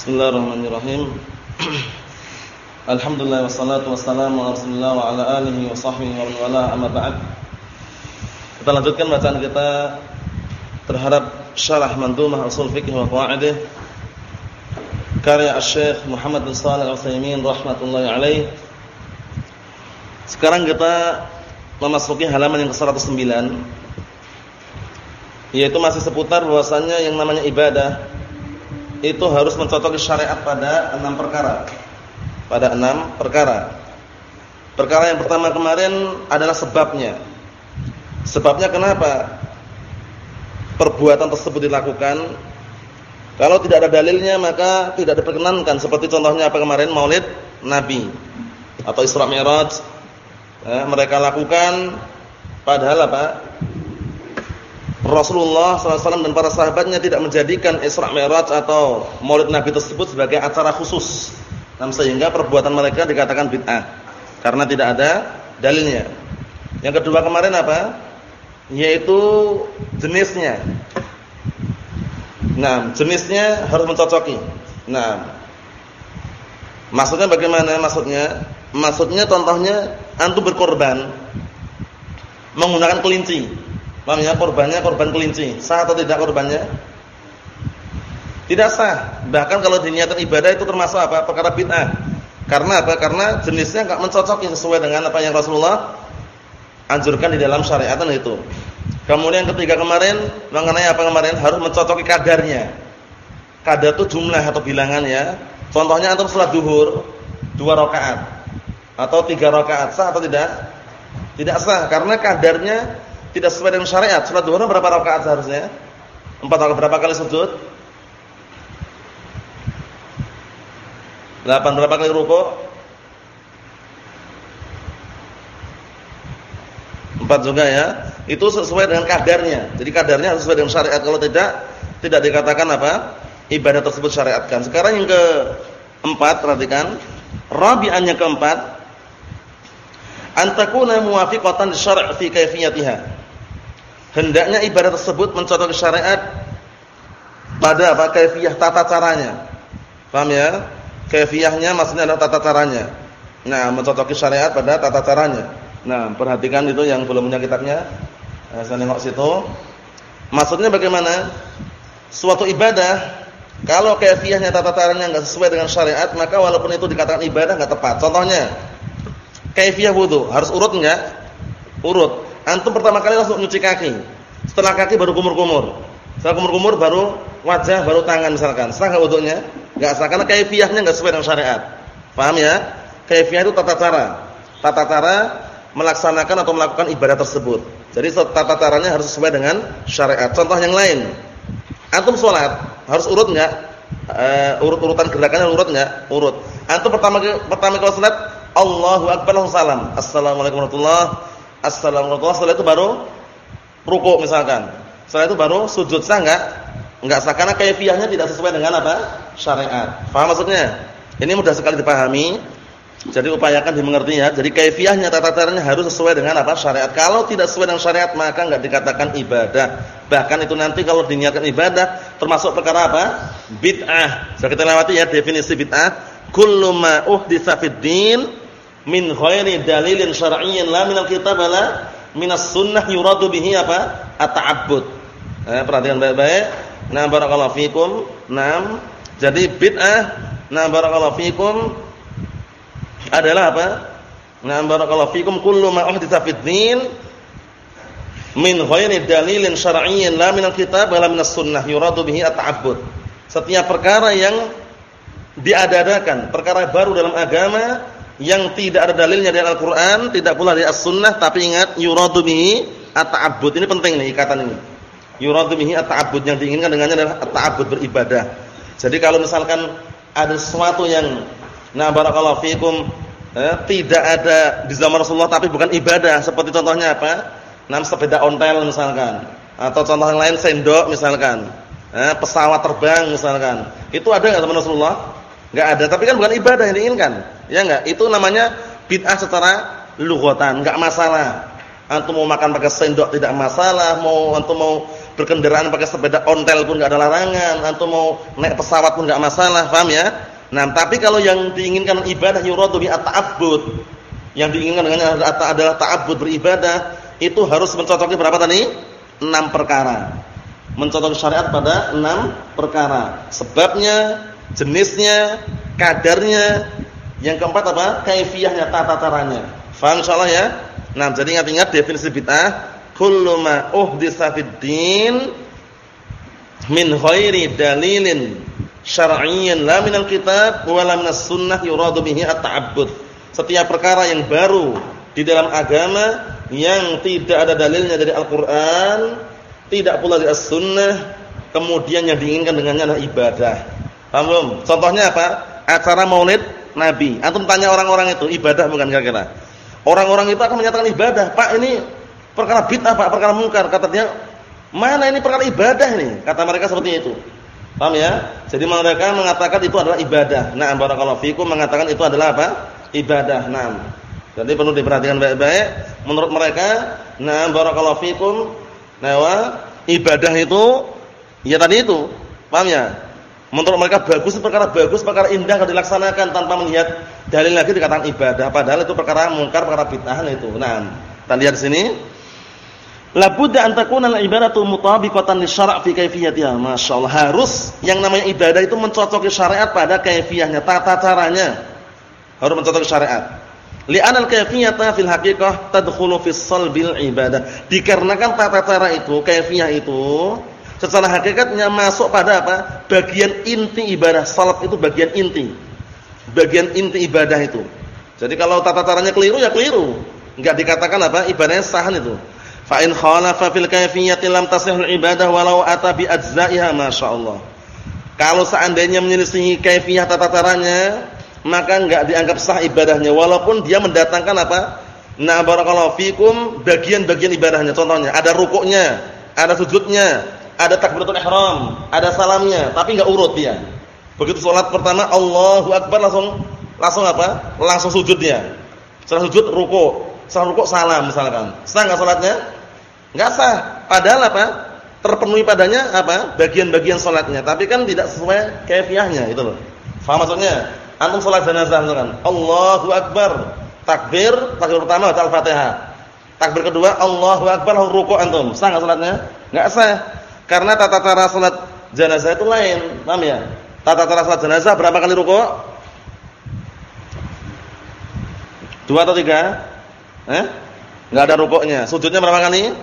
Bismillahirrahmanirrahim. Alhamdulillah wassalatu wassalamu ala Rasulillah wa ala alihi wa sahbihi wa wala amma ba'd. Kita lanjutkan bacaan kita terhadap syarah Mandhumah Ushul Fiqh wa Qawaidih karya Asy-Syaikh Muhammad bin Shalih Al-Utsaimin rahimatullah alaih. Sekarang kita memasuki halaman yang ke-109 yaitu masih seputar bahwasanya yang namanya ibadah itu harus mencocoki syariat pada enam perkara. Pada enam perkara. Perkara yang pertama kemarin adalah sebabnya. Sebabnya kenapa perbuatan tersebut dilakukan? Kalau tidak ada dalilnya maka tidak diperkenankan. Seperti contohnya apa kemarin Maulid Nabi atau Isra Mi'raj. Eh, mereka lakukan padahal apa? Rasulullah SAW dan para sahabatnya tidak menjadikan Isra Mi'raj atau Maulid Nabi tersebut sebagai acara khusus. Nah, sehingga perbuatan mereka dikatakan bid'ah karena tidak ada dalilnya. Yang kedua kemarin apa? Yaitu jenisnya. Nah, jenisnya harus mencocoki. Nah, maksudnya bagaimana? Maksudnya, maksudnya contohnya antum berkorban menggunakan kelinci Paham ya? Korbannya korban kelinci. Sah atau tidak korbannya? Tidak sah. Bahkan kalau diniatkan ibadah itu termasuk apa? Perkara bid'ah. Karena apa? Karena jenisnya enggak mencocoki sesuai dengan apa yang Rasulullah anjurkan di dalam syariat itu. Kemudian ketiga kemarin mengenai apa kemarin harus mencocoki kadarnya. Kadar itu jumlah atau bilangan ya. Contohnya antum salat duhur dua rakaat atau tiga rakaat sah atau tidak? Tidak sah karena kadarnya tidak sesuai dengan syariat. Salat duha berapa rakaat seharusnya? Empat rakaat berapa kali sujud? Delapan berapa kali ruku? Empat juga ya. Itu sesuai dengan kadarnya. Jadi kadarnya harus sesuai dengan syariat. Kalau tidak, tidak dikatakan apa? Ibadah tersebut syariatkan. Sekarang yang keempat, perhatikan. Rabi'an yang keempat. Antakuna muwafiqatan syara' fi kaifiyatiha hendaknya ibadah tersebut mencontoh syariat pada apa kaifiyah tata caranya. Paham ya? Kaifiyahnya maksudnya adalah tata caranya. Nah, mencocoki syariat pada tata caranya. Nah, perhatikan itu yang belum punya kitabnya. Nah, saya nengok situ. Maksudnya bagaimana? Suatu ibadah kalau kaifiyahnya tata caranya enggak sesuai dengan syariat, maka walaupun itu dikatakan ibadah enggak tepat. Contohnya, kaifiyah wudu harus urut enggak? Urut. Antum pertama kali langsung nyuci kaki. Setelah kaki baru kumur-kumur. Setelah kumur-kumur baru wajah, baru tangan misalkan. Sah enggak wudunya? Enggak sah karena kaifiyahnya enggak sesuai dengan syariat. Paham ya? Kaifiyah itu tata cara. Tata cara melaksanakan atau melakukan ibadah tersebut. Jadi tata caranya harus sesuai dengan syariat. Contoh yang lain. Antum sholat harus urut enggak? Uh, urut-urutan gerakannya urut enggak? Urut. Antum pertama pertama kalau sholat Allahu akbar salam. Assalamualaikum warahmatullahi Assalamualaikum setelah itu baru rukuk misalkan. Setelah itu baru sujud sah enggak? Enggak sah karena kaifiyahnya tidak sesuai dengan apa? syariat. Paham maksudnya? Ini mudah sekali dipahami. Jadi upayakan dimengerti ya. Jadi kaifiyahnya tata caranya harus sesuai dengan apa? syariat. Kalau tidak sesuai dengan syariat maka enggak dikatakan ibadah. Bahkan itu nanti kalau diniatkan ibadah termasuk perkara apa? bid'ah. Sudah kita lewati ya definisi bid'ah. Kullu ma uhditsa fid din min ghairi dalilin syar'iyyin la minal kitab la minas sunnah yuradu bihi apa? at-ta'abbud. Eh, perhatikan baik-baik. Nah, barakallahu fikum. Naam. Jadi bid'ah, nah barakallahu fikum adalah apa? Nah, barakallahu fikum kullu ma uhditsa fid din min ghairi dalilin syar'iyyin la minal kitab la minas sunnah yuradu bihi at-ta'abbud. Setiap perkara yang diadakan, perkara baru dalam agama yang tidak ada dalilnya dari Al-Qur'an, tidak pula dari As-Sunnah, tapi ingat yuradu bihi at-ta'abbud. Ini penting nih ikatan ini. Yuradu bihi at-ta'abbud yang diinginkan dengannya adalah at-ta'abbud beribadah. Jadi kalau misalkan ada sesuatu yang nah barakallahu fikum eh, tidak ada di zaman Rasulullah tapi bukan ibadah, seperti contohnya apa? Nam sepeda ontel misalkan atau contoh yang lain sendok misalkan. Eh, pesawat terbang misalkan. Itu ada enggak zaman Rasulullah? Enggak ada, tapi kan bukan ibadah yang diinginkan. Ya enggak? Itu namanya bid'ah secara lughatan, enggak masalah. Antum mau makan pakai sendok tidak masalah, mau antum mau berkendaraan pakai sepeda ontel pun enggak ada larangan, antum mau naik pesawat pun enggak masalah, paham ya? Nah, tapi kalau yang diinginkan ibadah yuradu bi at-ta'abbud, yang diinginkan dengan adalah ta'abbud beribadah, itu harus mencocoki berapa tadi? 6 perkara. Mencocoki syariat pada 6 perkara. Sebabnya, jenisnya, kadarnya, yang keempat apa? Kaifiyahnya, tata caranya. Faham insyaallah ya? Nah, jadi ingat-ingat definisi bid'ah, kullu ma uhditsa fid din min ghairi dalilin syar'iyyan la minal kitab wa la minas sunnah yuradu bihi at-ta'abbud. Setiap perkara yang baru di dalam agama yang tidak ada dalilnya dari Al-Qur'an, tidak pula dari As-Sunnah, kemudian yang diinginkan dengannya adalah ibadah. Paham? Contohnya apa? Acara Maulid Nabi. Antum tanya orang-orang itu, ibadah bukan kira-kira. Orang-orang itu akan menyatakan ibadah. Pak, ini perkara bid'ah, Pak, perkara mungkar. Kata dia, mana ini perkara ibadah ini? Kata mereka seperti itu. Paham ya? Jadi mereka mengatakan itu adalah ibadah. Nah, barakallahu fikum mengatakan itu adalah apa? Ibadah. Nah. Jadi perlu diperhatikan baik-baik. Menurut mereka, nah barakallahu fikum, nah ibadah itu ya tadi itu. Paham ya? Menurut mereka bagus perkara bagus, perkara indah kalau dilaksanakan tanpa melihat dalil lagi dikatakan ibadah. Padahal itu perkara mungkar, perkara bid'ah itu. Nah, kita lihat sini. La budda an takuna al-ibadatu mutabiqatan lisyara' fi kayfiyatiha. Masyaallah, harus yang namanya ibadah itu mencocoki syariat pada kayfiyahnya, tata caranya. Harus mencocoki syariat. Li'anal kayfiyata fil haqiqah tadkhulu fi salbil ibadah. Dikarenakan tata cara itu, kayfiyah itu secara hakikatnya masuk pada apa? Bagian inti ibadah. Salat itu bagian inti. Bagian inti ibadah itu. Jadi kalau tata caranya keliru ya keliru. Enggak dikatakan apa? Ibadahnya sah itu. Fa in khalafa fil kayfiyati lam tasihul ibadah walau ata bi ajza'iha masyaallah. Kalau seandainya menyelisihi kaifiyah tata caranya, maka enggak dianggap sah ibadahnya walaupun dia mendatangkan apa? Na barakallahu fikum bagian-bagian ibadahnya. Contohnya ada rukuknya, ada sujudnya, ada takbiratul ihram, ada salamnya, tapi enggak urut dia. Begitu salat pertama Allahu akbar langsung langsung apa? Langsung sujud dia. Setelah sujud rukuk, setelah rukuk salam misalkan. Sah enggak salatnya? Enggak sah. Padahal apa? Terpenuhi padanya apa? Bagian-bagian salatnya, tapi kan tidak sesuai kaifiahnya itu loh. Faham maksudnya? Antum salat jenazah misalkan, Allahu akbar. Takbir, takbir pertama baca Al-Fatihah. Takbir kedua Allahu akbar rukuk antum. Sah enggak salatnya? Enggak sah. Karena tata cara salat jenazah itu lain, paham ya? Tata cara salat jenazah berapa kali rukuk? Dua atau tiga? Eh? Enggak ada rukuknya. Sujudnya berapa kali?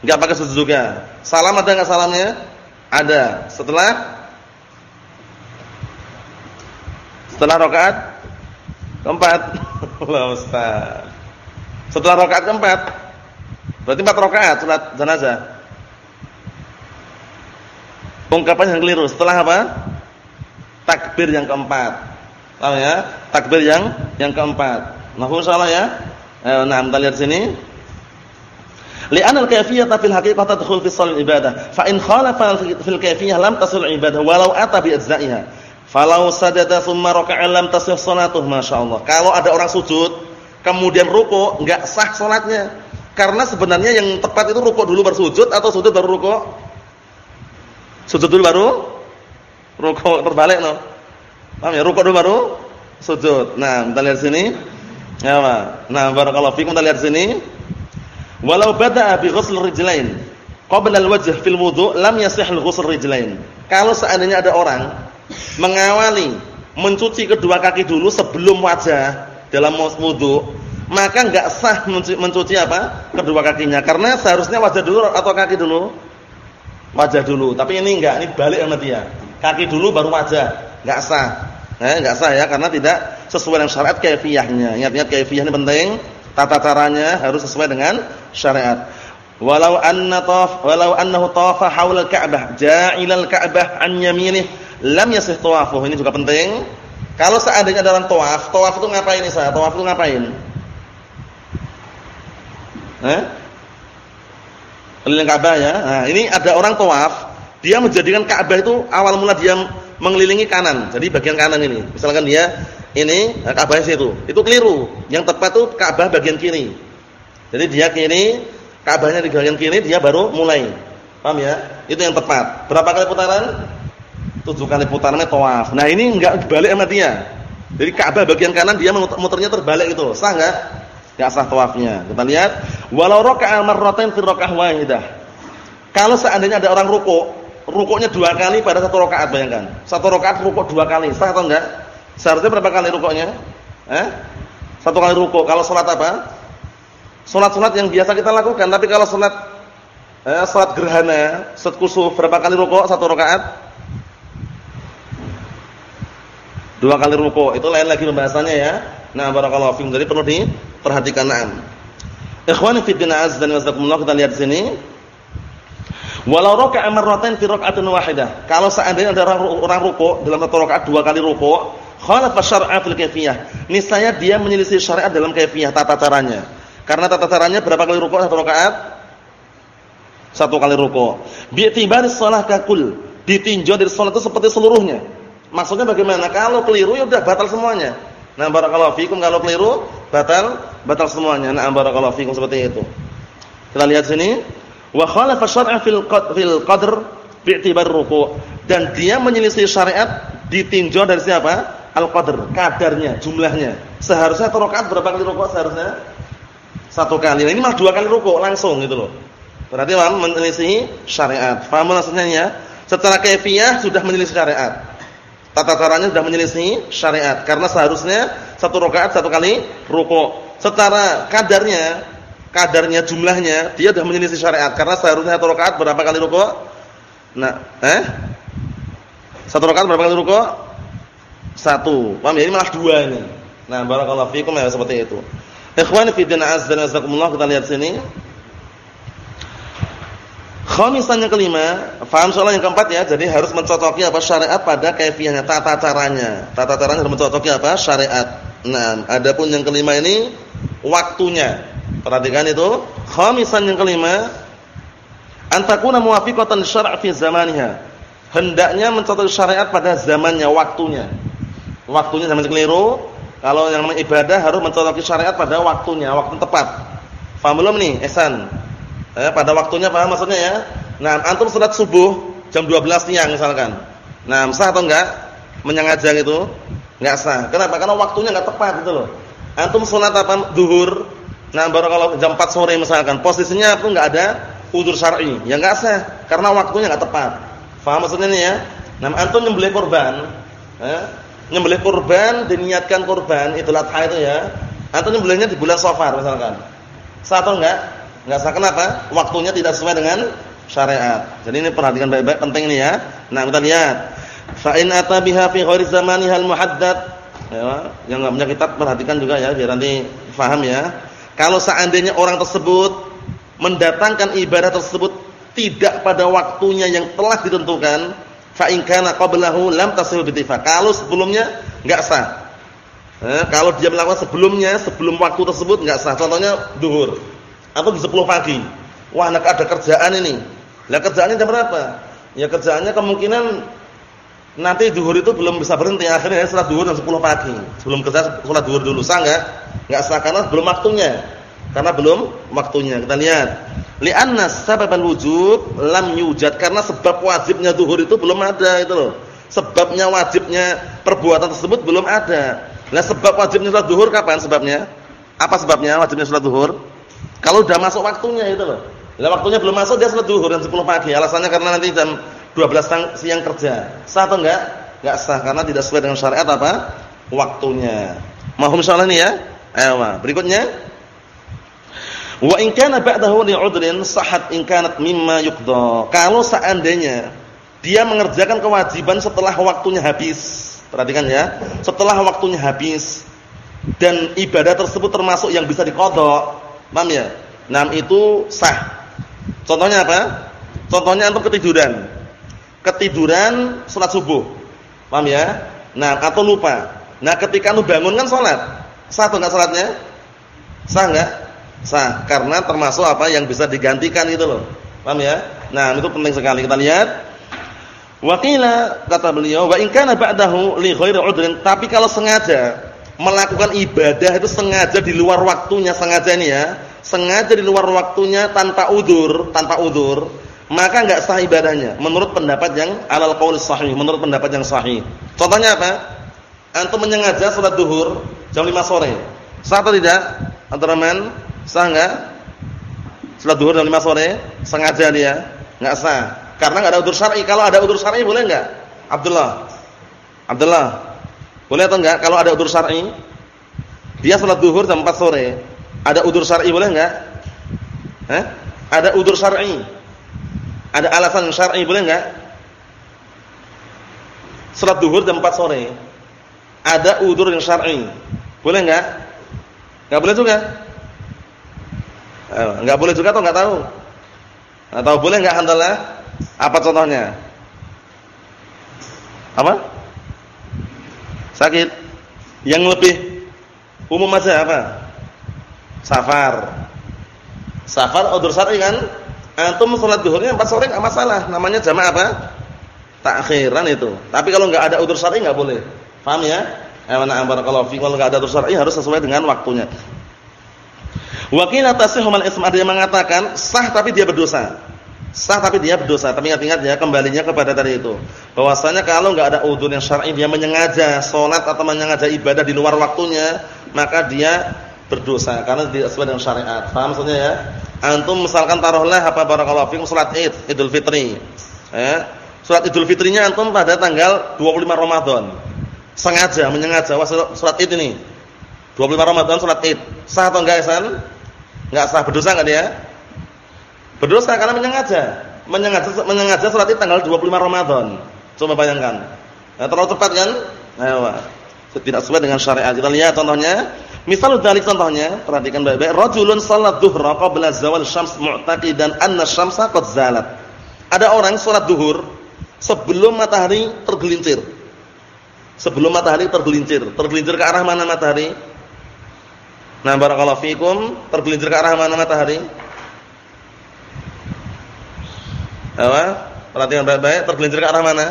Enggak pakai sujud juga. Salam ada enggak salamnya? Ada. Setelah Setelah rakaat keempat. Allah Ustaz. Setelah rakaat keempat. Berarti empat rakaat salat jenazah. Ungkapan yang keliru. Setelah apa? Takbir yang keempat. Paham ya? Takbir yang yang keempat. Nah, insyaallah ya. Eh, nah, kita lihat sini. Li'anal kayfiyata fil haqiqah tadkhul fi shalah ibadah. Fa in khalafa fil kayfiyah lam tasul ibadah walau ata bi ajza'iha. Falau sajada tsumma raka'a lam tasih salatuh masyaallah. Kalau ada orang sujud kemudian ruku, enggak sah salatnya. Karena sebenarnya yang tepat itu ruku dulu baru sujud atau sujud baru ruku? Sujud dulu baru ruku, terbalik no. Paham ya? Ruku dulu baru sujud. Nah, kita lihat sini. Ya, Pak. Nah, barakallahu fikum kita lihat sini. Walau bada'a bi ghusl rijlain qabla al-wajh fil wudu' lam yasih al-ghusl rijlain. Kalau seandainya ada orang mengawali mencuci kedua kaki dulu sebelum wajah dalam wudu, maka enggak sah mencuci apa? kedua kakinya karena seharusnya wajah dulu atau kaki dulu? Wajah dulu. Tapi ini enggak, ini balik sama dia. Kaki dulu baru wajah. Enggak sah. Eh, enggak sah ya karena tidak sesuai dengan syariat kaifiyahnya. Ingat-ingat kaifiyah ini penting. Tata caranya harus sesuai dengan syariat. Walau anna taf walau annahu tawafa haula al-Ka'bah ja'ila al-Ka'bah an yaminih lam yasih tawafuh. Ini juga penting. Kalau seandainya dalam tawaf, tawaf itu ngapain nih saya? Tawaf itu ngapain? Eh? Keliling Ka'bah ya. Nah, ini ada orang tawaf, dia menjadikan Ka'bah itu awal mula dia mengelilingi kanan. Jadi bagian kanan ini. Misalkan dia ini nah, Ka'bah situ. Itu keliru. Yang tepat itu Ka'bah bagian kiri. Jadi dia kiri, Ka'bahnya di bagian kiri, dia baru mulai. Paham ya? Itu yang tepat. Berapa kali putaran? Tujuh kali putarannya tawaf. Nah, ini enggak balik sama dia. Jadi Ka'bah bagian kanan dia muternya terbalik gitu. Sah enggak? Enggak sah tawafnya. Kita lihat, walau raka'a marratain fi raka'ah wahidah. Kalau seandainya ada orang ruku, rukuknya dua kali pada satu rakaat bayangkan. Satu rakaat rukuk dua kali, sah atau enggak? Seharusnya berapa kali rukuknya? Eh? Satu kali rukuk. Kalau salat apa? Salat-salat yang biasa kita lakukan, tapi kalau salat eh, salat gerhana, salat kusuf berapa kali rukuk satu rakaat? Dua kali rukuk. Itu lain lagi pembahasannya ya. Nah, barakallahu fiikum. Jadi perlu diperhatikan na'am. Ikhwani fi din azza wa jalla kita lihat sini. Walau raka'a marratan fi raka'atin wahidah. Kalau seandainya ada orang, orang rukuk dalam satu rakaat dua kali rukuk, khalafa syar'a fil kaifiyah. Niscaya dia menyelisih syariat dalam kaifiyah tata caranya. Karena tata caranya berapa kali rukuk satu rakaat? Satu kali rukuk. Bi'tibari shalah kakul. Ditinjau dari salat itu seperti seluruhnya. Maksudnya bagaimana? Kalau keliru ya udah batal semuanya. Nah, barakallahu fikum kalau keliru batal batal semuanya. Nah, barakallahu fikum seperti itu. Kita lihat sini, wa khalafa syar'a fil fil qadr bi'tibar ruku' dan dia menyelisih syariat ditinjau dari siapa? Al-qadr, kadarnya, jumlahnya. Seharusnya satu rakaat berapa kali rukuk seharusnya? Satu kali. Nah, ini malah dua kali rukuk langsung gitu loh. Berarti menyelisih syariat. Paham maksudnya ya? Secara kaifiyah sudah menyelisih syariat. Tata caranya sudah menyelisih syariat karena seharusnya satu rakaat satu kali rukuk. Secara kadarnya, kadarnya jumlahnya dia sudah menyelisih syariat karena seharusnya satu rakaat berapa kali rukuk? Nah, eh? Satu rakaat berapa kali rukuk? Satu. Paham ya? Ini malah dua ini. Nah, barakallahu fikum ya seperti itu. Ikhwani fi din azza wa kita lihat sini. Khamisan yang kelima, faham soal yang keempat ya, jadi harus mencocoki apa syariat pada kaifiyahnya, tata caranya. Tata caranya harus mencocoki apa syariat. Nah, adapun yang kelima ini waktunya. Perhatikan itu. Khamisan yang kelima, antakuna muwafiqatan syara' fi zamaniha. Hendaknya mencocoki syariat pada zamannya, waktunya. Waktunya zaman keliru. Kalau yang ibadah harus mencocoki syariat pada waktunya, waktu tepat. Faham belum nih, Esan? Eh, pada waktunya paham maksudnya ya? Nah, antum salat subuh jam 12 siang misalkan. Nah, sah atau enggak? Menyengaja gitu? Enggak sah. Kenapa? Karena waktunya enggak tepat gitu loh. Antum salat apa? Zuhur. Nah, baru kalau jam 4 sore misalkan, posisinya itu enggak ada udzur syar'i. Ya enggak sah karena waktunya enggak tepat. Paham maksudnya nih ya? Nah, antum nyembelih kurban, eh? Nyembelih kurban diniatkan kurban Idul Adha itu ya. Antum nyembelihnya di bulan Safar misalkan. Sah atau enggak? Enggak sah kenapa? Waktunya tidak sesuai dengan syariat. Jadi ini perhatikan baik-baik penting ini ya. Nah, kita lihat. Fa in ata biha fi ghairi zamaniha al-muhaddad. Ya, yang enggak punya kitab perhatikan juga ya biar nanti paham ya. Kalau seandainya orang tersebut mendatangkan ibadah tersebut tidak pada waktunya yang telah ditentukan, fa in kana qablahu lam tasih bitifaq. Kalau sebelumnya enggak sah. Eh, kalau dia melakukan sebelumnya, sebelum waktu tersebut enggak sah. Contohnya duhur atau di 10 pagi. Wah, anak ada kerjaan ini. Lah kerjaannya jam berapa? Ya kerjaannya kemungkinan nanti duhur itu belum bisa berhenti. Akhirnya salat duhur jam 10 pagi. Sebelum kerja salat duhur dulu. Sah enggak? Enggak sah karena belum waktunya. Karena belum waktunya. Kita lihat. Li'anna sababal wujub lam yujad. Karena sebab wajibnya duhur itu belum ada itu loh. Sebabnya wajibnya perbuatan tersebut belum ada. Nah, sebab wajibnya salat duhur kapan sebabnya? Apa sebabnya wajibnya salat duhur? Kalau udah masuk waktunya itu loh. Bila waktunya belum masuk dia salat zuhur jam 10 pagi. Alasannya karena nanti jam 12 siang kerja. Sah atau enggak? Enggak sah karena tidak sesuai dengan syariat apa? Waktunya. Mohon insyaallah ini ya. Ayo, berikutnya. Wa in kana ba'dahu li'udrin sahat in kanat mimma yuqda. Kalau seandainya dia mengerjakan kewajiban setelah waktunya habis. Perhatikan ya. Setelah waktunya habis dan ibadah tersebut termasuk yang bisa dikodok Paham ya? Nah, itu sah. Contohnya apa? Contohnya untuk ketiduran. Ketiduran salat subuh. Paham ya? Nah, atau lupa. Nah, ketika lu bangun kan salat. Sah atau enggak salatnya? Sah enggak? Sah, karena termasuk apa yang bisa digantikan itu loh. Paham ya? Nah, itu penting sekali kita lihat. Wakila kata beliau, wa in kana ba'dahu li ghairi tapi kalau sengaja melakukan ibadah itu sengaja di luar waktunya sengaja ini ya sengaja di luar waktunya tanpa udur tanpa udur maka enggak sah ibadahnya menurut pendapat yang alal qaul sahih, menurut pendapat yang sahih. Contohnya apa? Antum menyengaja salat duhur jam 5 sore. Sah atau tidak? Abdurrahman, sah enggak? Salat duhur jam 5 sore, sengaja dia, enggak sah. Karena enggak ada udzur syar'i. Kalau ada udzur syar'i boleh enggak? Abdullah. Abdullah. Boleh atau enggak kalau ada udzur syar'i? Dia salat duhur jam 4 sore. Ada udzur syar'i boleh enggak? Hah? Ada udzur syar'i. Ada alasan syar'i boleh enggak? Salat duhur jam 4 sore. Ada udzur yang syar'i. Boleh enggak? Enggak boleh juga. Enggak boleh juga atau enggak tahu? Atau boleh enggak handalah? Apa contohnya? Apa? Sakit. Yang lebih umum aja apa? Safar. Safar udzur syar'i kan? Antum salat zuhurnya 4 sore enggak masalah, namanya jamaah apa? Takhiran itu. Tapi kalau enggak ada udzur syar'i enggak boleh. Paham ya? Awana barakallahu fi kalau enggak ada udzur syar'i harus sesuai dengan waktunya. Wakil tasihhu mal ism ada yang mengatakan sah tapi dia berdosa. Sah tapi dia berdosa. Tapi ingat-ingat ya kembalinya kepada tadi itu. Bahwasanya kalau enggak ada udzur yang syar'i dia menyengaja salat atau menyengaja ibadah di luar waktunya, maka dia berdosa karena tidak sesuai dengan syariat. Paham maksudnya ya? Antum misalkan taruhlah apa barakallahu fikum salat Id, Idul Fitri. Eh, salat Idul Fitrinya antum pada tanggal 25 Ramadan. Sengaja menyengaja salat Id ini. 25 Ramadan salat Id. Sah atau enggak, Ihsan? Enggak sah, berdosa enggak dia? Berdosa karena menyengaja. Menyengaja menyengaja salat tanggal 25 Ramadan. Coba bayangkan. Nah, terlalu cepat kan? Ayo. Tidak sesuai dengan syariat. Kita lihat contohnya Misal dari contohnya, perhatikan baik-baik. Rajulun salat dhuhra qabla zawal syams mu'taqidan anna syamsa qad zalat. Ada orang salat duhur sebelum matahari tergelincir. Sebelum matahari tergelincir. Tergelincir ke arah mana matahari? Nah, barakallahu fikum, tergelincir ke arah mana matahari? Apa? Perhatikan baik-baik, tergelincir ke arah mana?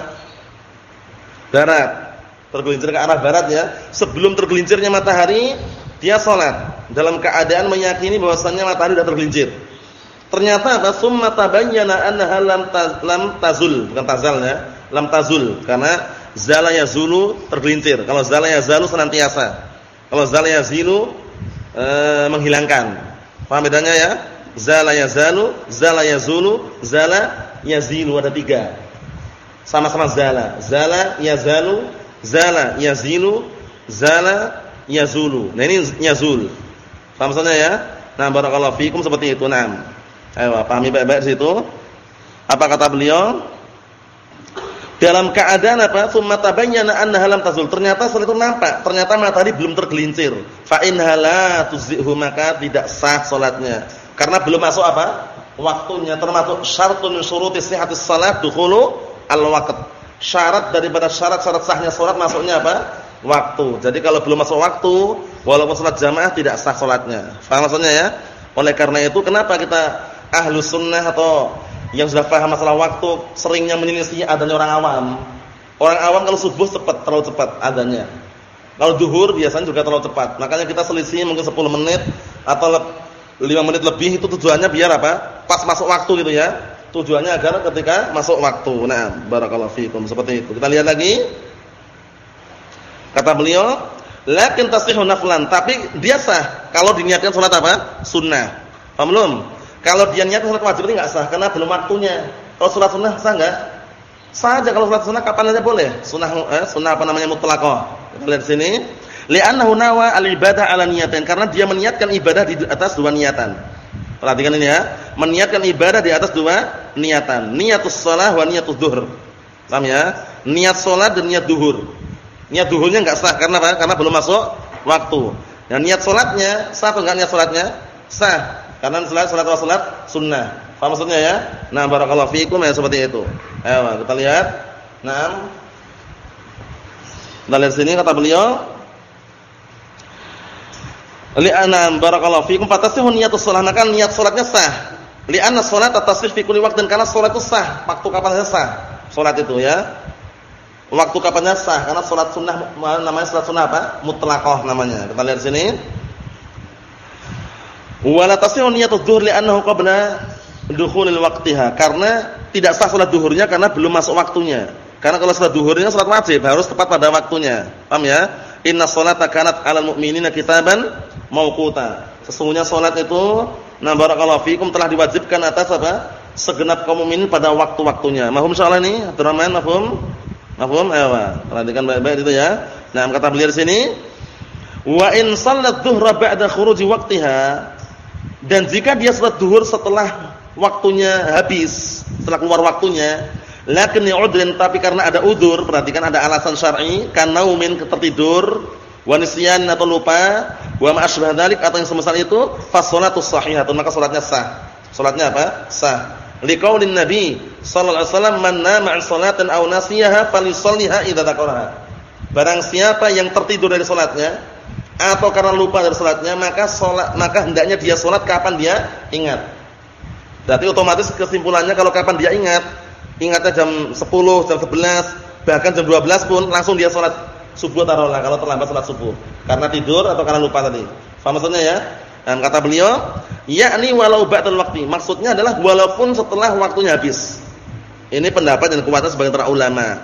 Barat. Tergelincir ke arah barat ya. Sebelum tergelincirnya matahari, dia sholat dalam keadaan meyakini bahwasannya matahari sudah tergelincir. Ternyata apa? Summa tabayyana annaha lam lam tazul, bukan tazal ya, lam tazul karena zala yazulu tergelincir. Kalau zala yazalu senantiasa. Kalau zala yazilu e, menghilangkan. Paham bedanya ya? Zala yazalu, zala yazulu, zala yazilu ada tiga. Sama-sama zala. Zala yazalu, zala yazilu, zala yazulu. Nah ini yazul. Paham maksudnya ya? Nah, barakallahu fikum seperti itu. Naam. Ayo, pahami baik-baik situ. Apa kata beliau? Dalam keadaan apa? Tsumma tabayyana annaha lam tazul. Ternyata setelah itu nampak, ternyata matahari belum tergelincir. Fa in hala tuzzihu maka tidak sah salatnya. Karena belum masuk apa? Waktunya termasuk syartun min syuruti sihhatis salat dukhulu al-waqt. Syarat daripada syarat-syarat sahnya salat masuknya apa? waktu. Jadi kalau belum masuk waktu, walaupun salat jamaah tidak sah salatnya. Faham maksudnya ya? Oleh karena itu kenapa kita ahlu sunnah atau yang sudah paham masalah waktu seringnya menyelisih adanya orang awam. Orang awam kalau subuh cepat, terlalu cepat adanya. Kalau duhur biasanya juga terlalu cepat. Makanya kita selisih mungkin 10 menit atau 5 menit lebih itu tujuannya biar apa? Pas masuk waktu gitu ya. Tujuannya agar ketika masuk waktu. Nah, barakallahu fikum seperti itu. Kita lihat lagi. Kata beliau, lakin tasihhu naflan, tapi dia sah kalau diniatkan salat apa? Sunnah. Paham belum? Kalau dia niat salat wajib ini enggak sah karena belum waktunya. Kalau salat sunnah sah enggak? Sah aja kalau salat sunnah kapan aja boleh. Sunnah eh, sunnah apa namanya mutlaqah. Kita lihat sini. Li'annahu nawa al-ibadah ala niyatin karena dia meniatkan ibadah di atas dua niatan. Perhatikan ini ya, meniatkan ibadah di atas dua niatan. Niatus shalah wa niatus dhuhr. Paham ya? Niat salat dan niat duhur. Niat duhurnya enggak sah karena apa? Karena belum masuk waktu. Dan niat salatnya sah atau enggak niat salatnya? Sah. Karena salat salat salat sunnah. Paham maksudnya ya? Nah, barakallahu fiikum ya seperti itu. Ayo kita lihat. Naam. Kita lihat sini kata beliau Li'anna barakallahu fiikum fatasihu niyatus shalah maka niat salatnya sah. Li'anna salat tasih fi kulli waqtin karena salat itu sah, waktu kapan saja sah. Salat itu ya. Waktu kapannya sah? Karena sholat sunnah namanya sholat sunnah apa? Mutlaqah namanya. Kita lihat sini. Wala tasihu niyatul dzuhur li'annahu qabla lidukhulil waqtiha karena tidak sah salat duhurnya karena belum masuk waktunya. Karena kalau salat duhurnya salat wajib harus tepat pada waktunya. Paham ya? Inna sholata kanat 'alal mu'minina kitaban mauquta. Sesungguhnya salat itu na barakallahu fikum telah diwajibkan atas apa? Segenap kaum mukminin pada waktu-waktunya. Mahum insyaallah ini Abdurrahman mahum? Mahum? Ayo, perhatikan baik-baik itu ya. Nah, kata beliau di sini, wa in shalat dhuhra ba'da khuruji waqtiha dan jika dia salat duhur setelah waktunya habis, setelah keluar waktunya, lakin udrin tapi karena ada udur, perhatikan ada alasan syar'i, karena umin tertidur, wa nisyan atau lupa, wa ma asbah dzalik atau yang semisal itu, fa shalatus sahihatun, maka salatnya sah. Salatnya apa? Sah. Liqaulin Nabi sallallahu alaihi wasallam man nama 'an salatin aw nasiyaha falyusalliha idza dzakaraha. Barang siapa yang tertidur dari salatnya atau karena lupa dari salatnya, maka salat maka hendaknya dia salat kapan dia ingat. Berarti otomatis kesimpulannya kalau kapan dia ingat, ingatnya jam 10, jam 11, bahkan jam 12 pun langsung dia salat subuh taruhlah kalau terlambat salat subuh. Karena tidur atau karena lupa tadi. Faham maksudnya ya? Dan kata beliau, yakni walau ba'dal waqti. Maksudnya adalah walaupun setelah waktunya habis. Ini pendapat yang kuatnya sebagian para ulama.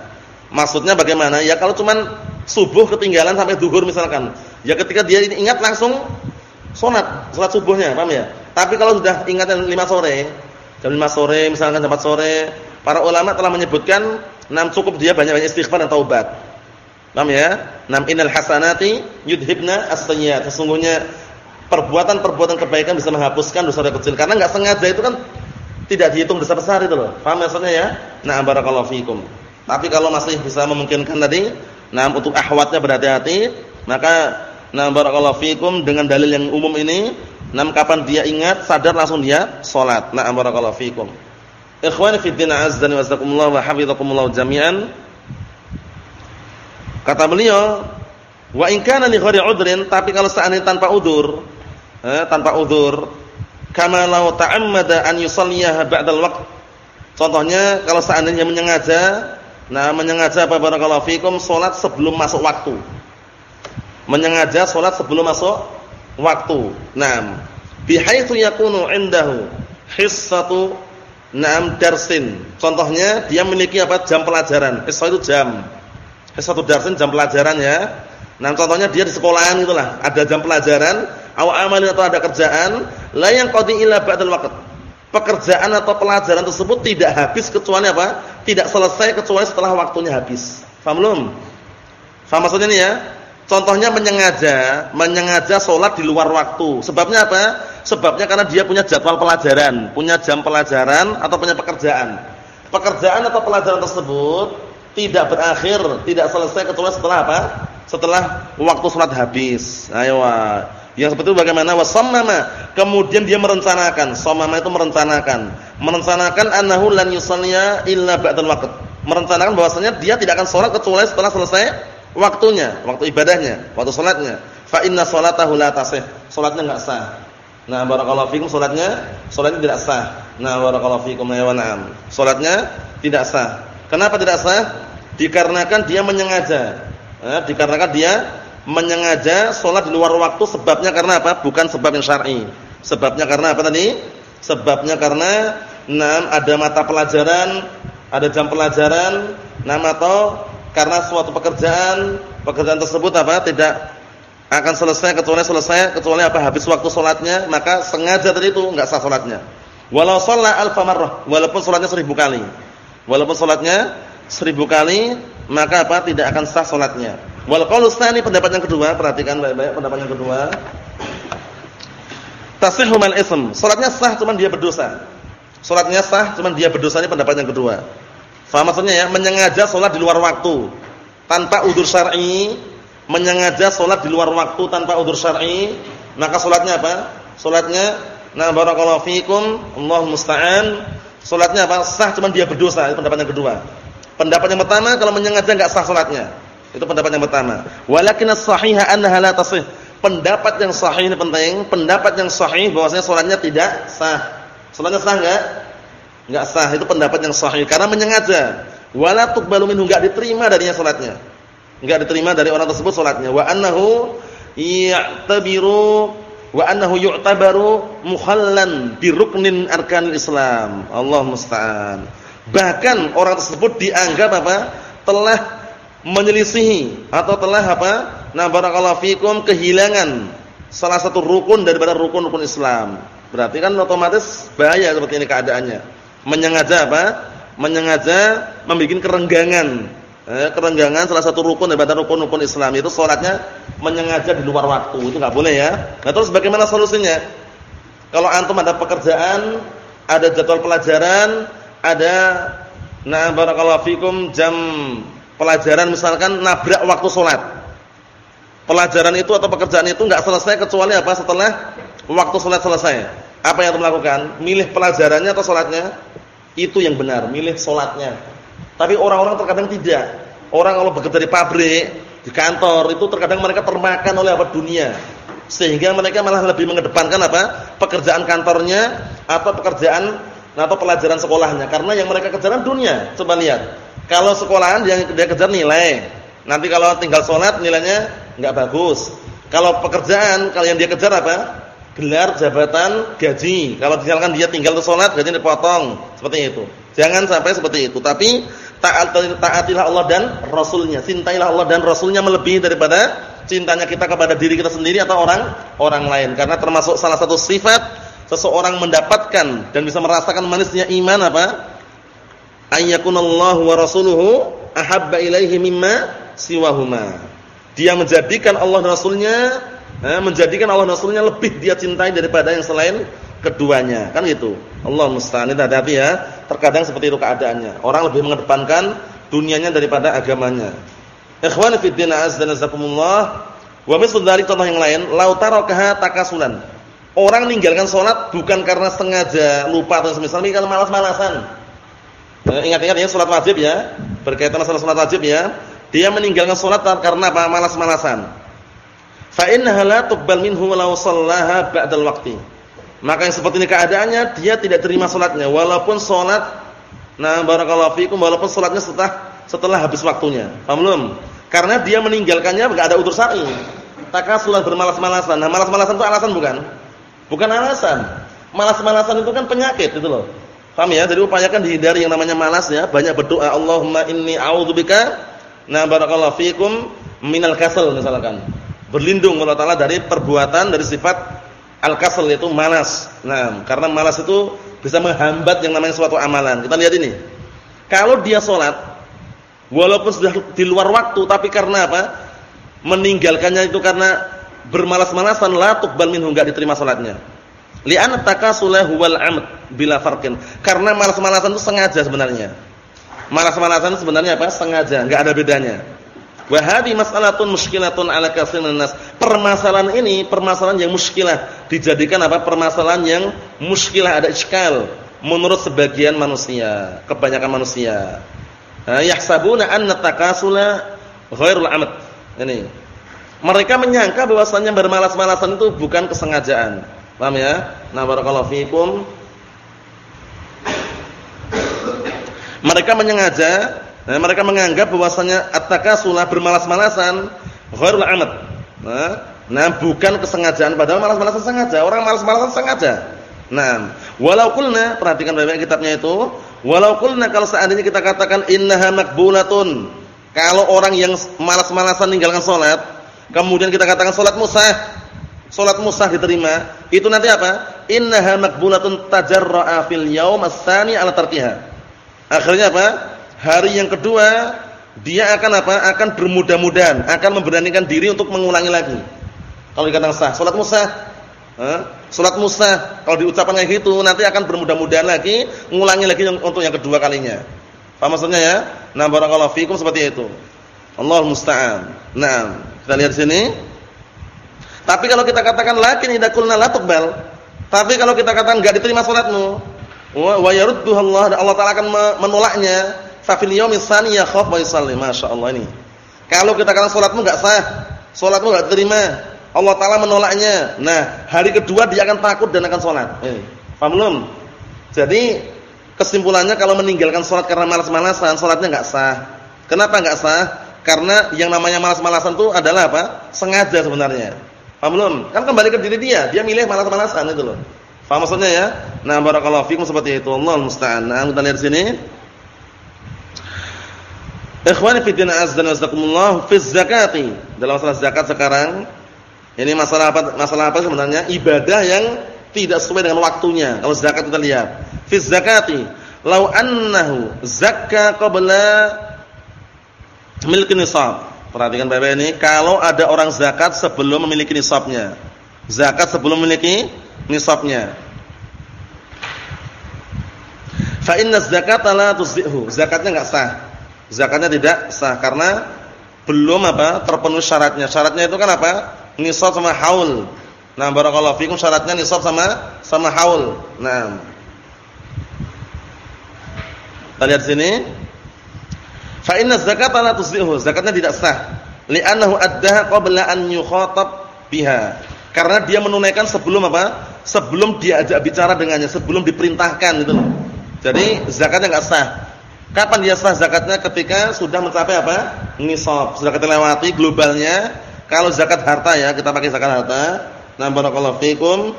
Maksudnya bagaimana? Ya kalau cuman subuh ketinggalan sampai duhur misalkan. Ya ketika dia ingat langsung sholat, sholat subuhnya, paham ya? Tapi kalau sudah ingat jam 5 sore, jam 5 sore misalkan jam 4 sore, para ulama telah menyebutkan enam cukup dia banyak-banyak istighfar dan taubat. Paham ya? Nam inal hasanati yudhibna as-sayyi'at. Sesungguhnya perbuatan-perbuatan kebaikan bisa menghapuskan dosa-dosa kecil karena enggak sengaja itu kan tidak dihitung dosa besar itu loh. Paham maksudnya ya? Nah, barakallahu fikum. Tapi kalau masih bisa memungkinkan tadi, nah untuk ahwatnya berhati-hati, maka nah barakallahu fikum dengan dalil yang umum ini, nah kapan dia ingat, sadar langsung dia salat. Nah, barakallahu fikum. Ikhwani fi din azza wa jazakumullah wa hafizakumullah jami'an. Kata beliau, wa in kana li ghairi udrin, tapi kalau seandainya tanpa udur, eh, tanpa udur, kama law ta'ammada an yusalliyaha ba'dal waqt. Contohnya kalau seandainya menyengaja Nah, menyengaja apa barakallahu fikum salat sebelum masuk waktu. Menyengaja salat sebelum masuk waktu. Naam. Bihaitsu yakunu indahu hissatu naam darsin. Contohnya dia memiliki apa? jam pelajaran. Hissah itu jam. Hissatu darsin jam pelajaran ya. Nah, contohnya dia di sekolahan itulah, ada jam pelajaran, aw amalin atau ada kerjaan, la yang qadi illa ba'dal waqt pekerjaan atau pelajaran tersebut tidak habis kecuali apa? Tidak selesai kecuali setelah waktunya habis. Faham belum? Faham maksudnya ini ya? Contohnya menyengaja, menyengaja sholat di luar waktu. Sebabnya apa? Sebabnya karena dia punya jadwal pelajaran, punya jam pelajaran atau punya pekerjaan. Pekerjaan atau pelajaran tersebut tidak berakhir, tidak selesai kecuali setelah apa? Setelah waktu sholat habis. Ayo. Yang seperti itu bagaimana wasammama, kemudian dia merencanakan, samama itu merencanakan. Merencanakan annahu lan yusalliya illa ba'dal waqt. Merencanakan bahwasanya dia tidak akan salat kecuali setelah selesai waktunya, waktu ibadahnya, waktu salatnya. Fa inna salatahu la tasih. Salatnya enggak sah. Nah, barakallahu fikum salatnya, salatnya tidak sah. Nah, barakallahu fikum ya na'am. Salatnya tidak sah. Kenapa tidak sah? Dikarenakan dia menyengaja. Eh, dikarenakan dia menyengaja sholat di luar waktu sebabnya karena apa? Bukan sebab yang syar'i. Sebabnya karena apa tadi? Sebabnya karena enam ada mata pelajaran, ada jam pelajaran, enam atau karena suatu pekerjaan, pekerjaan tersebut apa? Tidak akan selesai kecuali selesai kecuali apa? Habis waktu sholatnya, maka sengaja tadi itu enggak sah sholatnya. Walau sholat alfa marrah, walaupun sholatnya seribu kali. Walaupun sholatnya seribu kali, maka apa? Tidak akan sah sholatnya. Qaulu tsani pendapat yang kedua, perhatikan baik-baik pendapat yang kedua. Tasihhu mal ism. Salatnya sah cuman dia berdosa. Salatnya sah cuman dia berdosa ini pendapat yang kedua. Faham maksudnya ya? Menyengaja salat di luar waktu tanpa udzur syar'i, menyengaja salat di luar waktu tanpa udzur syar'i, maka salatnya apa? Salatnya na barakallahu fikum, Allah musta'an. Salatnya apa? Sah cuman dia berdosa, itu pendapat yang kedua. Pendapat yang pertama kalau menyengaja enggak sah salatnya. Itu pendapat yang pertama. Walakin as-sahiha annaha la tasih. Pendapat yang sahih ini penting, pendapat yang sahih bahwasanya salatnya tidak sah. Salatnya sah enggak? Enggak sah, itu pendapat yang sahih karena menyengaja. Wala tuqbalu minhu enggak diterima darinya salatnya. Enggak diterima dari orang tersebut salatnya. Wa annahu ya'tabiru wa annahu yu'tabaru mukhallan bi ruknin arkanil Islam. Allah musta'an. Bahkan orang tersebut dianggap apa? telah menyelisihi atau telah apa? Nah, barakallahu fikum kehilangan salah satu rukun daripada rukun-rukun Islam. Berarti kan otomatis bahaya seperti ini keadaannya. Menyengaja apa? Menyengaja membuat kerenggangan. Eh, kerenggangan salah satu rukun daripada rukun-rukun Islam itu salatnya menyengaja di luar waktu. Itu enggak boleh ya. Nah, terus bagaimana solusinya? Kalau antum ada pekerjaan, ada jadwal pelajaran, ada nah barakallahu fikum jam pelajaran misalkan nabrak waktu salat. Pelajaran itu atau pekerjaan itu enggak selesai kecuali apa? Setelah waktu salat selesai. Apa yang harus melakukan? Milih pelajarannya atau salatnya? Itu yang benar, milih salatnya. Tapi orang-orang terkadang tidak. Orang kalau bekerja di pabrik, di kantor itu terkadang mereka termakan oleh apa dunia. Sehingga mereka malah lebih mengedepankan apa? pekerjaan kantornya atau pekerjaan atau pelajaran sekolahnya karena yang mereka kejar dunia. Coba lihat. Kalau sekolahan yang dia kejar nilai. Nanti kalau tinggal sholat nilainya nggak bagus. Kalau pekerjaan kalau yang dia kejar apa? Gelar, jabatan, gaji. Kalau misalkan dia tinggal ke sholat gajinya dipotong. Seperti itu. Jangan sampai seperti itu. Tapi taat taatilah Allah dan Rasulnya, cintailah Allah dan Rasulnya melebihi daripada cintanya kita kepada diri kita sendiri atau orang orang lain. Karena termasuk salah satu sifat seseorang mendapatkan dan bisa merasakan manisnya iman apa? Ayyakunallahu wa rasuluhu ahabba ilaihi mimma siwahuma. Dia menjadikan Allah dan Rasulnya, eh, menjadikan Allah dan Rasulnya lebih dia cintai daripada yang selain keduanya. Kan gitu. Allah musta'an. Hati-hati ya. Terkadang seperti itu keadaannya. Orang lebih mengedepankan dunianya daripada agamanya. Ikhwani fi din azza nazakumullah. Wa misal dari contoh yang lain, lau tarakaha takasulan. Orang meninggalkan salat bukan karena sengaja lupa atau semisal ini kalau malas-malasan. Nah, ingat-ingat ya salat wajib ya. Berkaitan masalah salat wajib ya. Dia meninggalkan salat karena apa? Malas-malasan. Fa innaha la tuqbal minhu law shallaha ba'dal waqti maka yang seperti ini keadaannya dia tidak terima salatnya walaupun salat nah barakallahu fikum walaupun salatnya setelah setelah habis waktunya. Paham belum? Karena dia meninggalkannya enggak ada utur syar'i. Takasulan bermalas-malasan. Nah, malas-malasan itu alasan bukan? Bukan alasan. Malas-malasan itu kan penyakit itu loh. Paham ya? Jadi upayakan dihindari yang namanya malas ya. Banyak berdoa, Allahumma inni a'udzubika nah barakallahu fikum minal kasal misalkan. Berlindung Allah taala dari perbuatan dari sifat Al-kasal itu malas. Nah, karena malas itu bisa menghambat yang namanya suatu amalan. Kita lihat ini. Kalau dia sholat, walaupun sudah di luar waktu, tapi karena apa? Meninggalkannya itu karena bermalas-malasan, la tuqbal minhu enggak diterima sholatnya. Li'an takasula huwal amd bila farqin. Karena malas-malasan itu sengaja sebenarnya. Malas-malasan sebenarnya apa? Sengaja, enggak ada bedanya. Wa hadhi mas'alatun mushkilatun 'ala katsirin nas. Permasalahan ini permasalahan yang muskilah, dijadikan apa? Permasalahan yang muskilah ada iskal menurut sebagian manusia, kebanyakan manusia. Nah, yahsabuna anna takasula ghairul amad. Ini. Mereka menyangka bahwasanya bermalas-malasan itu bukan kesengajaan. Paham ya? Nah, barakallahu fikum. Mereka menyengaja Nah, mereka menganggap bahwasanya at-takasulah bermalas-malasan ghairul amad. Nah, nah, bukan kesengajaan padahal malas-malasan sengaja. Orang malas-malasan sengaja. Nah, walau kulna, perhatikan baik-baik kitabnya itu, walau kulna kalau seandainya kita katakan innaha makbulatun. Kalau orang yang malas-malasan meninggalkan salat, kemudian kita katakan salat musah, salat musah diterima, itu nanti apa? Innaha makbulatun tajarra'a fil yaum ats-tsani 'ala tarkiha. Akhirnya apa? Hari yang kedua dia akan apa? Akan bermudah-mudahan, akan memberanikan diri untuk mengulangi lagi. Kalau dikatakan sah, salat musah. Eh? Musah kalau diucapkan kayak gitu nanti akan bermudah-mudahan lagi, mengulangi lagi untuk yang kedua kalinya. Paham maksudnya ya? Nah, barakallahu fikum seperti itu. Allah musta'an. Nah, kita lihat sini. Tapi kalau kita katakan lakin idza qulna la tuqbal. Tapi kalau kita katakan enggak diterima salatmu, wa yarudduhu Allah, Allah taala akan menolaknya fa fil yaumil tsani yakhaf wa yusalli. Masyaallah ini. Kalau kita katakan salatmu enggak sah, salatmu enggak diterima, Allah taala menolaknya. Nah, hari kedua dia akan takut dan akan salat. Eh, belum? Jadi kesimpulannya kalau meninggalkan salat karena malas-malasan, salatnya enggak sah. Kenapa enggak sah? Karena yang namanya malas-malasan itu adalah apa? Sengaja sebenarnya. Paham belum? Kan kembali ke diri dia, dia milih malas-malasan itu loh. Paham maksudnya ya? Nah, barakallahu fikum seperti itu. Allah musta'an. Nah, kita lihat sini. Ikhwani fi din azza wa jazakumullah fi zakati. Dalam masalah zakat sekarang ini masalah apa masalah apa sebenarnya? Ibadah yang tidak sesuai dengan waktunya. Kalau zakat kita lihat, fi zakati law annahu zakka qabla milki nisab. Perhatikan Bapak ini, kalau ada orang zakat sebelum memiliki nisabnya. Zakat sebelum memiliki nisabnya. Fa inna zakata la tuzhihu. Zakatnya enggak sah. Zakatnya tidak sah karena belum apa? terpenuhi syaratnya. Syaratnya itu kan apa? Nisab sama haul. Nah, barakallahu fikum syaratnya nisab sama sama haul. Nah. Kita lihat sini. Fa inna zakata la tuzhihu. Zakatnya tidak sah. Li'annahu addaha qabla an yukhatab biha. Karena dia menunaikan sebelum apa? Sebelum dia ajak bicara dengannya, sebelum diperintahkan gitu loh. Jadi zakatnya enggak sah. Kapan dia sah zakatnya? Ketika sudah mencapai apa? Nisab. Sudah kita lewati globalnya. Kalau zakat harta ya, kita pakai zakat harta. Nah, barakallahu fikum.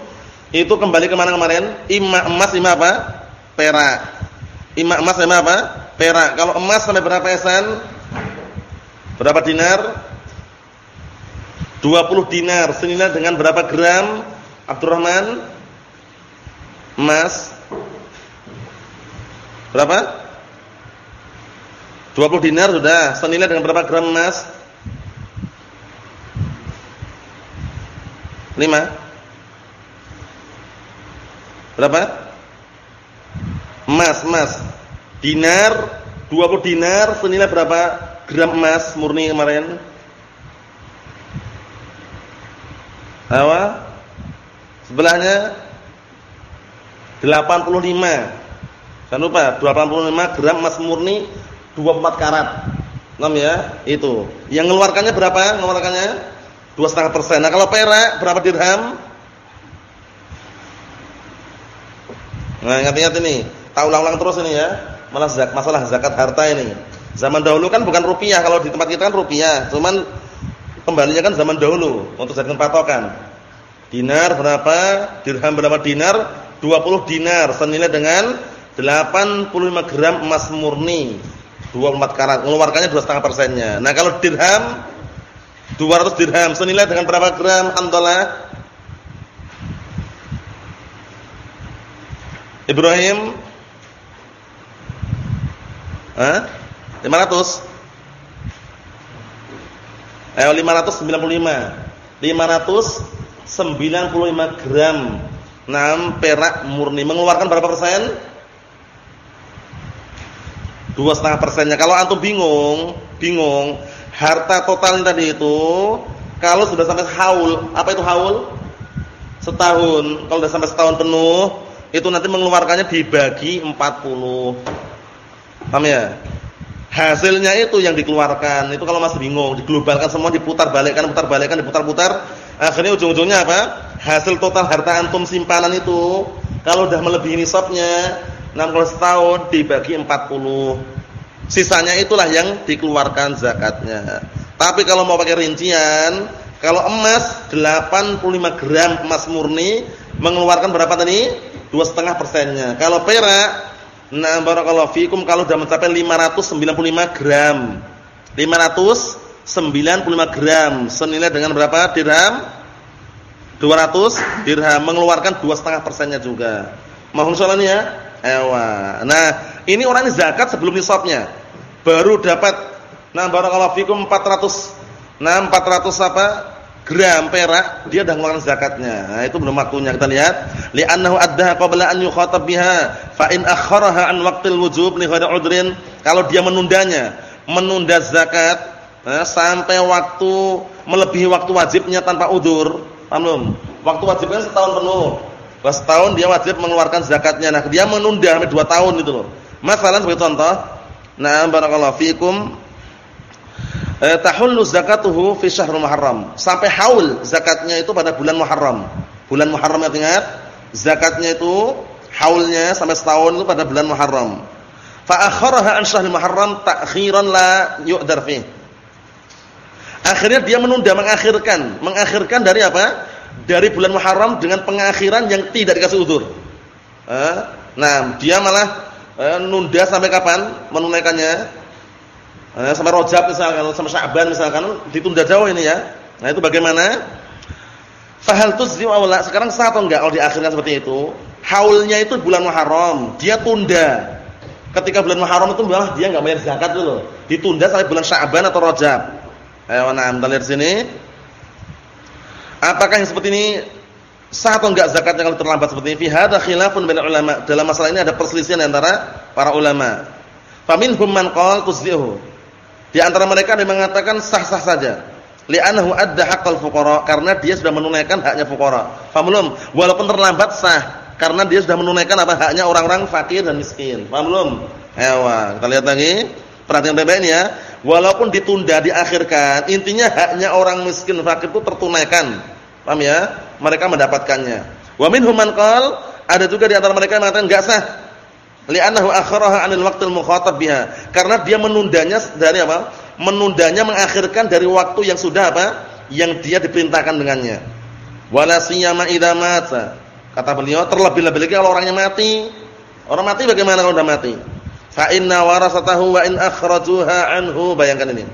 Itu kembali ke mana kemarin? Ima emas, ima apa? Perak. Ima emas, ima apa? Perak. Kalau emas sampai berapa esan? Berapa dinar? 20 dinar senilai dengan berapa gram? Abdurrahman? Emas? Berapa? 20 dinar sudah. Senilai dengan berapa gram emas? 5. Berapa? Emas, emas. Dinar 20 dinar senilai berapa gram emas murni kemarin? Apa? Sebelahnya 85. Jangan lupa 85 gram emas murni 24 karat. 6 ya, itu. Yang mengeluarkannya berapa? Mengeluarkannya 2,5%. Nah, kalau perak berapa dirham? Nah, ingat-ingat ini. Tak ulang-ulang terus ini ya. Malah zak masalah zakat harta ini. Zaman dahulu kan bukan rupiah, kalau di tempat kita kan rupiah. Cuman kembalinya kan zaman dahulu untuk jadikan patokan. Dinar berapa? Dirham berapa dinar? 20 dinar senilai dengan 85 gram emas murni. 24 karat, mengeluarkannya 2,5 persennya. Nah kalau dirham 200 dirham senilai dengan berapa gram antola? Ibrahim? Hah? 500? Ayo 595. 595 gram 6 perak murni mengeluarkan berapa persen? Dua setengah persennya. Kalau antum bingung, bingung, harta total tadi itu kalau sudah sampai haul, apa itu haul? Setahun. Kalau sudah sampai setahun penuh, itu nanti mengeluarkannya dibagi 40. Paham ya? Hasilnya itu yang dikeluarkan. Itu kalau masih bingung, diglobalkan semua diputar balikkan, putar balikkan, diputar-putar, akhirnya ujung-ujungnya apa? Hasil total harta antum simpanan itu kalau sudah melebihi nisabnya 60 setahun dibagi 40. Sisanya itulah yang dikeluarkan zakatnya. Tapi kalau mau pakai rincian, kalau emas 85 gram emas murni mengeluarkan berapa tadi? 2,5 persennya. Kalau perak, nah barakallahu fikum kalau sudah mencapai 595 gram. 595 gram senilai dengan berapa dirham? 200 dirham mengeluarkan 2,5 persennya juga. Mohon soalnya Ewa. Nah, ini orang ini zakat sebelum nisabnya. Baru dapat nah barakallahu fikum 400 nah 400 apa? gram perak, dia sudah mengeluarkan zakatnya. Nah, itu belum waktunya. Kita lihat, li'annahu addaha qabla an yukhatab biha, fa in akharaha an waqtil wujub li ghairi udrin. Kalau dia menundanya, menunda zakat nah, sampai waktu melebihi waktu wajibnya tanpa udur. Paham belum? Waktu wajibnya setahun penuh. Pas tahun dia wajib mengeluarkan zakatnya. Nah, dia menunda sampai 2 tahun itu loh. Masalah sebagai contoh, nah barakallahu fikum eh, tahullu zakatuhu fi syahrul muharram. Sampai haul zakatnya itu pada bulan Muharram. Bulan Muharram ya ingat? Zakatnya itu haulnya sampai setahun itu pada bulan Muharram. Fa an syahrul Muharram ta'khiran la yu'dar fi. Akhirnya dia menunda mengakhirkan, mengakhirkan dari apa? Dari bulan Muharram dengan pengakhiran yang tidak dikasih udur. Eh? Nah, dia malah eh, nunda sampai kapan menunaikannya? Eh, sampai Rajab misalkan, sampai Sya'ban misalkan ditunda jauh ini ya. Nah, itu bagaimana? Fahal tuzzi wa Sekarang sah atau enggak kalau akhirnya seperti itu? Haulnya itu bulan Muharram, dia tunda. Ketika bulan Muharram itu malah dia enggak bayar zakat dulu. Ditunda sampai bulan Sya'ban atau Rajab. Ayo nah, kita lihat sini. Apakah yang seperti ini sah atau enggak zakatnya kalau terlambat seperti ini? Fi hadza khilafun bain ulama. Dalam masalah ini ada perselisihan antara para ulama. Faminhum man qala tuzzihu. Di antara mereka ada yang mengatakan sah-sah saja li'annahu adda haqqal fuqara karena dia sudah menunaikan haknya fuqara. Paham? Walaupun terlambat sah karena dia sudah menunaikan apa haknya orang-orang fakir dan miskin. Paham belum? Kita lihat lagi. Perhatian ini ya. Walaupun ditunda, diakhirkan, intinya haknya orang miskin fakir itu tertunaikan. Paham ya? Mereka mendapatkannya. Wa minhum man ada juga di antara mereka yang mengatakan enggak sah. Li'annahu akharaha 'anil waqtil mukhatab biha. Karena dia menundanya dari apa? menundanya mengakhirkan dari waktu yang sudah apa? Yang dia diperintahkan dengannya. Wala siyama idza mata. Kata beliau terlebih-lebih lagi kalau orangnya mati. Orang mati bagaimana kalau sudah mati? Fa inna warasatahu wa in akhrajuha anhu. Bayangkan ini.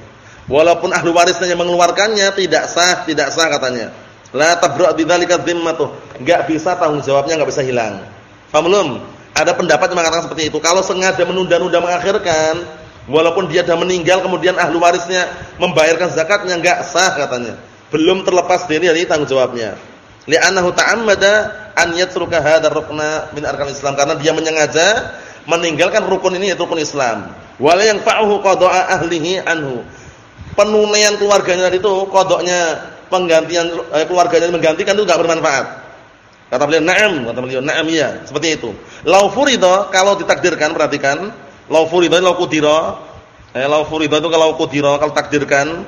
Walaupun ahli warisnya yang mengeluarkannya tidak sah, tidak sah katanya. La tabra' bidzalika dhimmatuh. Enggak bisa tanggung jawabnya enggak bisa hilang. Paham belum? Ada pendapat yang mengatakan seperti itu. Kalau sengaja menunda-nunda mengakhirkan, Walaupun dia sudah meninggal kemudian ahli warisnya membayarkan zakatnya enggak sah katanya. Belum terlepas dari dari tanggung jawabnya. Li'annahu ta'ammada an yatruka hadzal rukna min arkan Islam karena dia menyengaja meninggalkan rukun ini yaitu rukun Islam. Wala yang fa'uhu qada'a ahlihi anhu. Penunaian keluarganya itu kodoknya penggantian eh, keluarganya menggantikan itu enggak bermanfaat. Kata beliau, "Na'am," kata beliau, "Na'am iya." Seperti itu. Lau furido kalau ditakdirkan perhatikan Lau furida lau kudira. Eh lau furida itu kalau kudira, kalau takdirkan.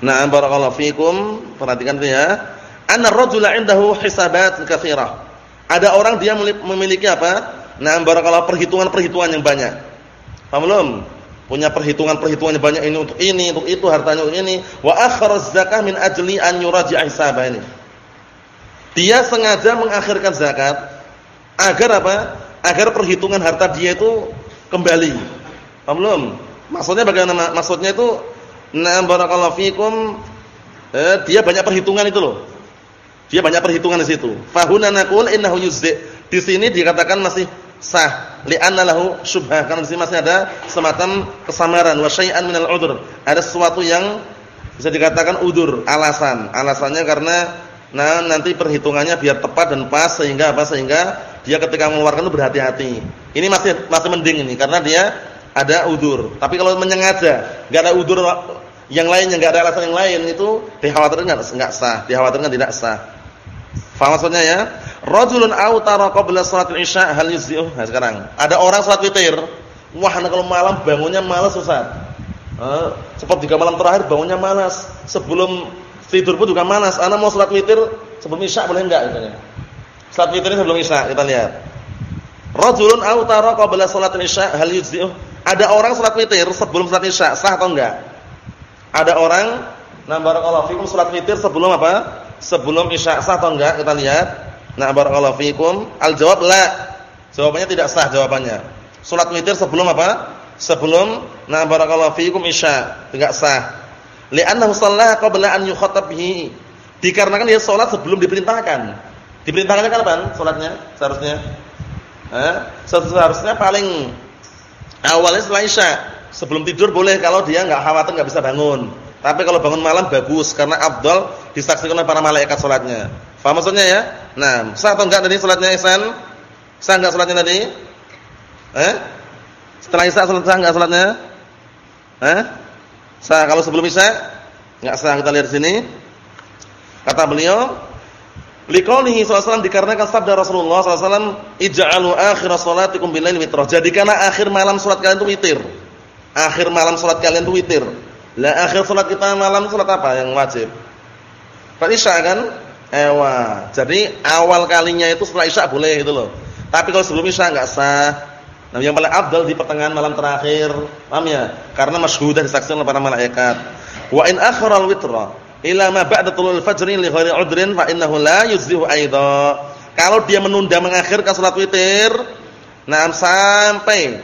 Nah, barakallahu fikum. Perhatikan itu ya. Anna rajula indahu hisabat katsirah. Ada orang dia memiliki apa? Nah, barakallahu perhitungan-perhitungan yang banyak. Paham belum? Punya perhitungan-perhitungan yang banyak ini untuk ini, untuk itu, hartanya untuk ini. Wa akhara zakah min ajli an yuraji'a hisabah ini. Dia sengaja mengakhirkan zakat agar apa? agar perhitungan harta dia itu kembali. Paham belum? Maksudnya bagaimana? Maksudnya itu na barakallahu fikum eh, dia banyak perhitungan itu loh. Dia banyak perhitungan di situ. Fahuna naqul innahu yuzdi. Di sini dikatakan masih sah li'anna lahu syubhah karena di masih ada semacam kesamaran wa syai'an minal udur. Ada sesuatu yang bisa dikatakan udur, alasan. Alasannya karena nah nanti perhitungannya biar tepat dan pas sehingga apa? Sehingga dia ketika mengeluarkan itu berhati-hati. Ini masih masih mending ini karena dia ada udur. Tapi kalau menyengaja, enggak ada udur yang lainnya, enggak ada alasan yang lain itu dikhawatirkan enggak sah, dikhawatirkan tidak sah. Faham maksudnya ya? Rajulun autara qabla salatil isya hal yuzdi'uh. Nah, sekarang ada orang salat witir. Wah, nah kalau malam bangunnya malas Ustaz. Eh, malam terakhir bangunnya malas. Sebelum tidur pun juga malas. Ana mau salat witir sebelum isya boleh enggak katanya? Salat witir sebelum Isya, kita lihat. Rajulun autara qabla salatil Isya hal yujzi'uh? Ada orang salat witir sebelum salat Isya, sah atau enggak? Ada orang nah barakallahu fikum salat witir sebelum apa? Sebelum Isya, sah atau enggak? Kita lihat. Nah barakallahu fikum, al-jawab la. Jawabannya tidak sah jawabannya. Salat witir sebelum apa? Sebelum nah barakallahu fikum Isya, tidak sah. Li'annahu shalla qabla an yukhatab bihi. Dikarenakan dia salat sebelum diperintahkan. Diperintahkannya kapan salatnya? Seharusnya eh, seharusnya paling awalnya setelah Isya. Sebelum tidur boleh kalau dia enggak khawatir enggak bisa bangun. Tapi kalau bangun malam bagus karena afdal disaksikan oleh para malaikat salatnya. Paham maksudnya ya? Nah, sah atau enggak tadi salatnya Ihsan? Sah enggak salatnya tadi? Eh? Setelah Isya salat sah enggak salatnya? Eh? Sah kalau sebelum Isya? Enggak sah kita lihat sini. Kata beliau, Liqaulihi sallallahu dikarenakan sabda Rasulullah sallallahu "Ij'alu akhir salatikum bil-laili witrah." Jadikanlah akhir malam salat kalian itu witir. Akhir malam salat kalian itu witir. Lah akhir salat kita malam salat apa yang wajib? Salat Isya kan? Ewa. Jadi awal kalinya itu setelah Isya boleh gitu loh. Tapi kalau sebelum Isya enggak sah. Nah, yang paling afdal di pertengahan malam terakhir. Paham ya? Karena masyhudah disaksikan oleh para malaikat. Wa in akhiral witra ila ma ba'da tulul fajri li ghairi udrin fa innahu la yuzhihu aidha. Kalau dia menunda mengakhirkan salat witir, nah sampai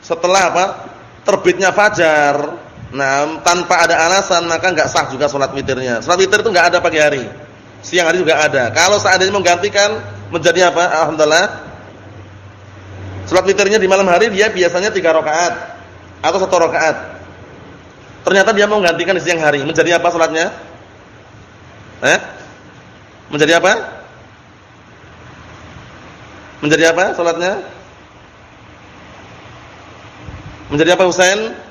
setelah apa? terbitnya fajar, nah tanpa ada alasan maka enggak sah juga salat witirnya. Salat witir itu enggak ada pagi hari. Siang hari juga ada. Kalau seandainya menggantikan menjadi apa? Alhamdulillah. Salat witirnya di malam hari dia biasanya 3 rakaat atau 1 rakaat. Ternyata dia mau menggantikan di siang hari. Menjadi apa salatnya? Eh? Menjadi apa? Menjadi apa salatnya? Menjadi apa Husain?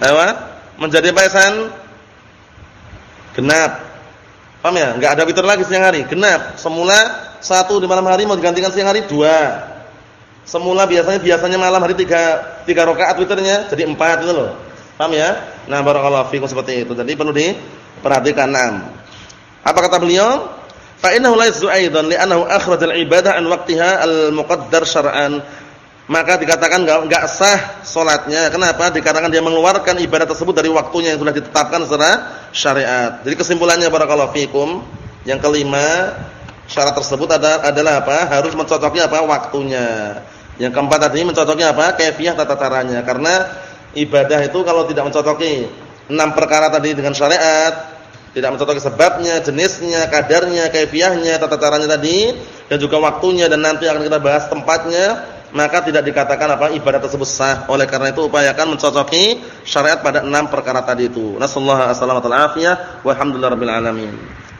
Ayo, menjadi apa Hasan? Genap. Paham ya? Enggak ada witir lagi siang hari, genap. Semula satu di malam hari mau digantikan siang hari dua. Semula biasanya biasanya malam hari tiga tiga rakaat witirnya jadi empat itu loh. Paham ya? Nah, barakallahu fikum seperti itu. Jadi perlu diperhatikan enam. Apa kata beliau? Fa innahu la yasdu aidan li'annahu akhrajal ibadah an waqtiha al-muqaddar syar'an. Maka dikatakan enggak sah salatnya. Kenapa? Dikarenakan dia mengeluarkan ibadah tersebut dari waktunya yang sudah ditetapkan secara syariat. Jadi kesimpulannya barakallahu fikum, yang kelima, syarat tersebut adalah apa? Harus mencocoki apa? waktunya. Yang keempat tadi mencocoki apa? Kaifiyah tata caranya. Karena ibadah itu kalau tidak mencocoki enam perkara tadi dengan syariat, tidak mencocoki sebabnya, jenisnya, kadarnya, kaifiyahnya, tata caranya tadi dan juga waktunya dan nanti akan kita bahas tempatnya, maka tidak dikatakan apa ibadah tersebut sah. Oleh karena itu upayakan mencocoki syariat pada enam perkara tadi itu. Nasallahu alaihi wasallam wa alhamdulillahirabbil alamin.